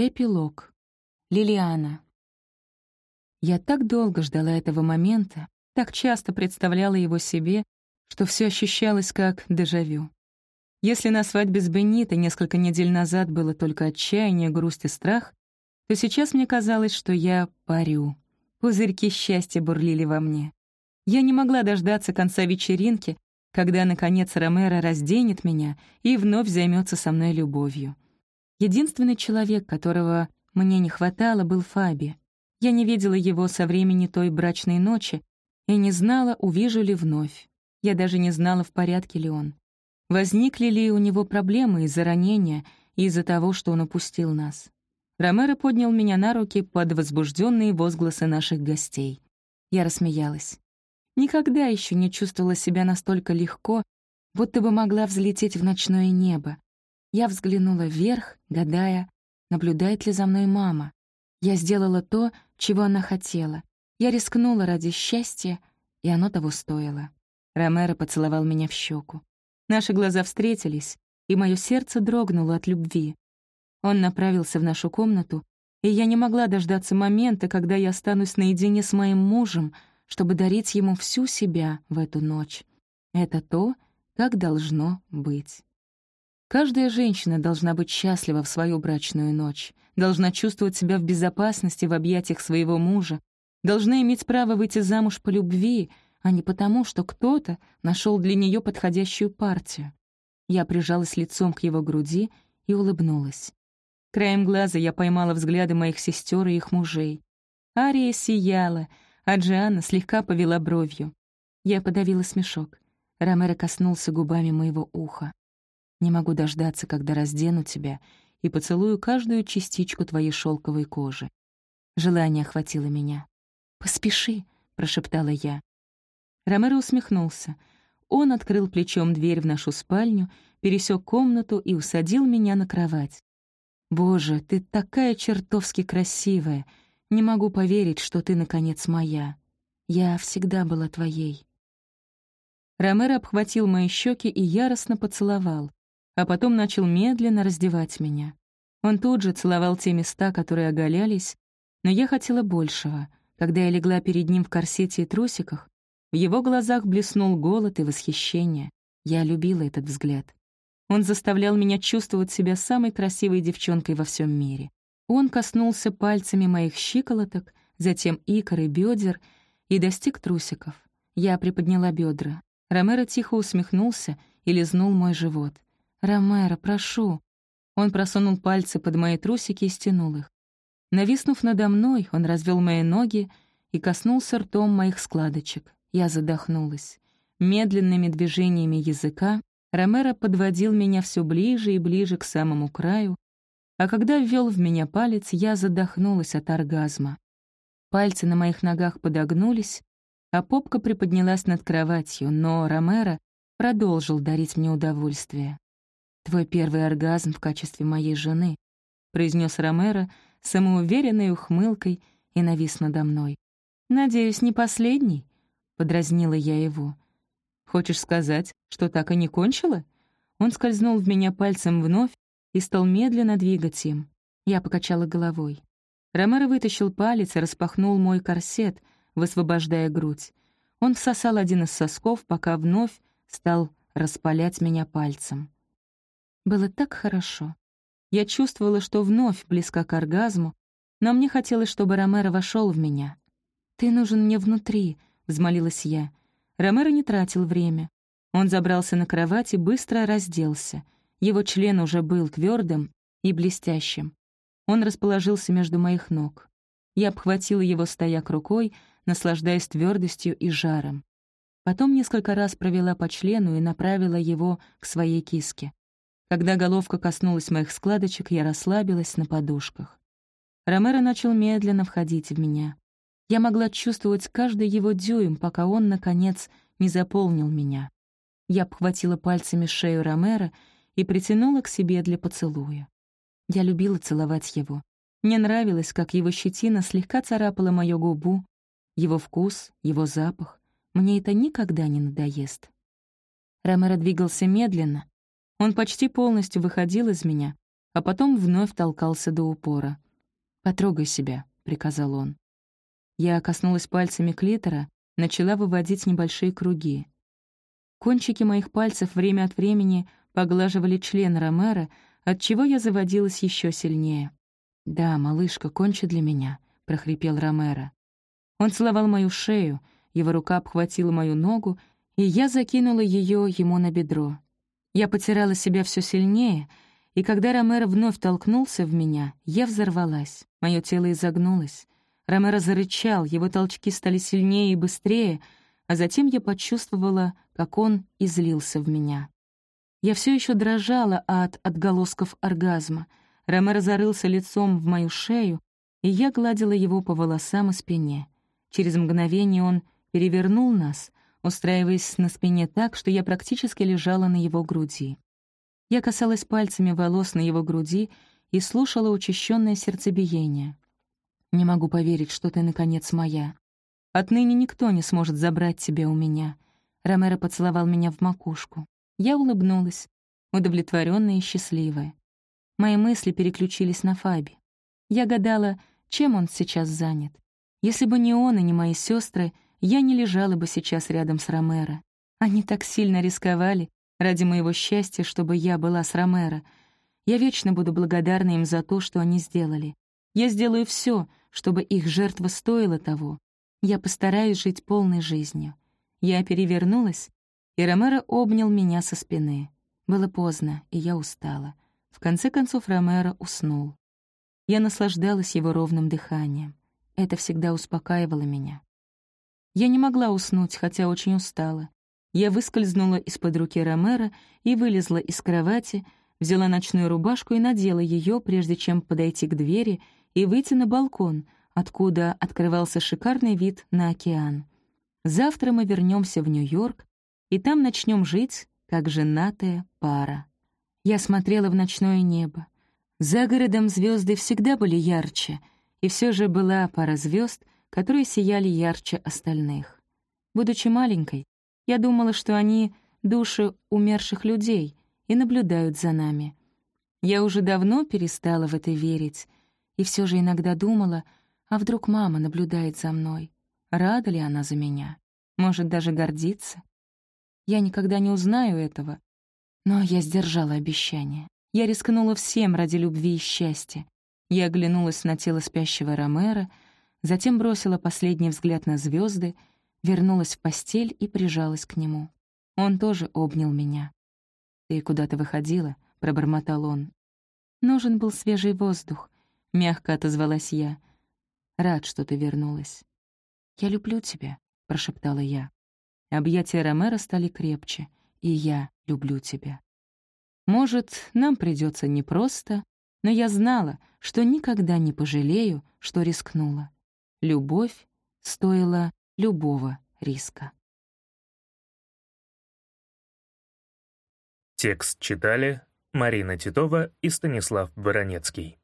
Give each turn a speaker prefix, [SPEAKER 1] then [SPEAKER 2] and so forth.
[SPEAKER 1] Эпилог. Лилиана. Я так долго ждала этого момента, так часто представляла его себе, что все ощущалось как дежавю. Если на свадьбе с Бенито несколько недель назад было только отчаяние, грусть и страх, то сейчас мне казалось, что я парю. Пузырьки счастья бурлили во мне. Я не могла дождаться конца вечеринки, когда, наконец, Ромеро разденет меня и вновь займется со мной любовью. Единственный человек, которого мне не хватало, был Фаби. Я не видела его со времени той брачной ночи и не знала, увижу ли вновь. Я даже не знала, в порядке ли он. Возникли ли у него проблемы из-за ранения и из-за того, что он упустил нас? Ромеро поднял меня на руки под возбужденные возгласы наших гостей. Я рассмеялась. Никогда еще не чувствовала себя настолько легко, будто бы могла взлететь в ночное небо. Я взглянула вверх, гадая, наблюдает ли за мной мама. Я сделала то, чего она хотела. Я рискнула ради счастья, и оно того стоило. Ромеро поцеловал меня в щеку. Наши глаза встретились, и мое сердце дрогнуло от любви. Он направился в нашу комнату, и я не могла дождаться момента, когда я останусь наедине с моим мужем, чтобы дарить ему всю себя в эту ночь. Это то, как должно быть. Каждая женщина должна быть счастлива в свою брачную ночь, должна чувствовать себя в безопасности в объятиях своего мужа, должна иметь право выйти замуж по любви — а не потому, что кто-то нашел для нее подходящую партию. Я прижалась лицом к его груди и улыбнулась. Краем глаза я поймала взгляды моих сестер и их мужей. Ария сияла, а Джианна слегка повела бровью. Я подавила смешок. Ромеро коснулся губами моего уха. «Не могу дождаться, когда раздену тебя и поцелую каждую частичку твоей шелковой кожи». Желание охватило меня. «Поспеши», — прошептала я. Ромеро усмехнулся. Он открыл плечом дверь в нашу спальню, пересек комнату и усадил меня на кровать. «Боже, ты такая чертовски красивая! Не могу поверить, что ты, наконец, моя. Я всегда была твоей». Ромеро обхватил мои щеки и яростно поцеловал, а потом начал медленно раздевать меня. Он тут же целовал те места, которые оголялись, но я хотела большего. Когда я легла перед ним в корсете и трусиках, в его глазах блеснул голод и восхищение. Я любила этот взгляд. Он заставлял меня чувствовать себя самой красивой девчонкой во всем мире. Он коснулся пальцами моих щиколоток, затем икр и бедер и достиг трусиков. Я приподняла бедра. Ромеро тихо усмехнулся и лизнул мой живот. «Ромеро, прошу!» Он просунул пальцы под мои трусики и стянул их. Нависнув надо мной, он развел мои ноги и коснулся ртом моих складочек. Я задохнулась. Медленными движениями языка Ромеро подводил меня все ближе и ближе к самому краю, а когда ввел в меня палец, я задохнулась от оргазма. Пальцы на моих ногах подогнулись, а попка приподнялась над кроватью, но Ромеро продолжил дарить мне удовольствие. «Твой первый оргазм в качестве моей жены», — произнес Ромеро самоуверенной ухмылкой и навис надо мной. «Надеюсь, не последний?» Подразнила я его. «Хочешь сказать, что так и не кончила?» Он скользнул в меня пальцем вновь и стал медленно двигать им. Я покачала головой. Ромеро вытащил палец и распахнул мой корсет, высвобождая грудь. Он всосал один из сосков, пока вновь стал распалять меня пальцем. Было так хорошо. Я чувствовала, что вновь близка к оргазму, но мне хотелось, чтобы Ромеро вошел в меня. «Ты нужен мне внутри», взмолилась я. Ромеро не тратил время. Он забрался на кровать и быстро разделся. Его член уже был твердым и блестящим. Он расположился между моих ног. Я обхватила его стояк рукой, наслаждаясь твердостью и жаром. Потом несколько раз провела по члену и направила его к своей киске. Когда головка коснулась моих складочек, я расслабилась на подушках. Ромеро начал медленно входить в меня. Я могла чувствовать каждый его дюйм, пока он, наконец, не заполнил меня. Я обхватила пальцами шею Ромера и притянула к себе для поцелуя. Я любила целовать его. Мне нравилось, как его щетина слегка царапала мою губу, его вкус, его запах. Мне это никогда не надоест. Ромеро двигался медленно. Он почти полностью выходил из меня, а потом вновь толкался до упора. «Потрогай себя», — приказал он. Я коснулась пальцами клитора, начала выводить небольшие круги. Кончики моих пальцев время от времени поглаживали член Ромера, отчего я заводилась еще сильнее. «Да, малышка, кончи для меня», — прохрипел Ромеро. Он целовал мою шею, его рука обхватила мою ногу, и я закинула ее ему на бедро. Я потирала себя все сильнее, и когда Ромеро вновь толкнулся в меня, я взорвалась, мое тело изогнулось. Ромеро зарычал, его толчки стали сильнее и быстрее, а затем я почувствовала, как он излился в меня. Я все еще дрожала от отголосков оргазма. Ромеро зарылся лицом в мою шею, и я гладила его по волосам и спине. Через мгновение он перевернул нас, устраиваясь на спине так, что я практически лежала на его груди. Я касалась пальцами волос на его груди и слушала учащенное сердцебиение. Не могу поверить, что ты, наконец, моя. Отныне никто не сможет забрать тебя у меня. Ромеро поцеловал меня в макушку. Я улыбнулась, удовлетворенная и счастливая. Мои мысли переключились на Фаби. Я гадала, чем он сейчас занят. Если бы не он и не мои сестры, я не лежала бы сейчас рядом с Ромеро. Они так сильно рисковали ради моего счастья, чтобы я была с Ромеро. Я вечно буду благодарна им за то, что они сделали. Я сделаю все, чтобы их жертва стоила того. Я постараюсь жить полной жизнью. Я перевернулась, и Ромеро обнял меня со спины. Было поздно, и я устала. В конце концов Ромеро уснул. Я наслаждалась его ровным дыханием. Это всегда успокаивало меня. Я не могла уснуть, хотя очень устала. Я выскользнула из-под руки Ромеро и вылезла из кровати, взяла ночную рубашку и надела ее, прежде чем подойти к двери и выйти на балкон, откуда открывался шикарный вид на океан. Завтра мы вернемся в Нью-Йорк, и там начнем жить, как женатая пара. Я смотрела в ночное небо. За городом звезды всегда были ярче, и все же была пара звезд, которые сияли ярче остальных. Будучи маленькой, я думала, что они — души умерших людей и наблюдают за нами. Я уже давно перестала в это верить, и все же иногда думала, а вдруг мама наблюдает за мной? Рада ли она за меня? Может, даже гордится? Я никогда не узнаю этого. Но я сдержала обещание. Я рискнула всем ради любви и счастья. Я оглянулась на тело спящего Ромера, затем бросила последний взгляд на звезды, вернулась в постель и прижалась к нему. Он тоже обнял меня. «Ты куда-то выходила?» — пробормотал он. «Нужен был свежий воздух», — мягко отозвалась я. «Рад, что ты вернулась». «Я люблю тебя», — прошептала я. Объятия Ромера стали крепче, и я люблю тебя. Может, нам придется непросто, но я знала, что никогда не пожалею, что рискнула. Любовь стоила любого риска.
[SPEAKER 2] Текст читали Марина Титова и Станислав Баранецкий.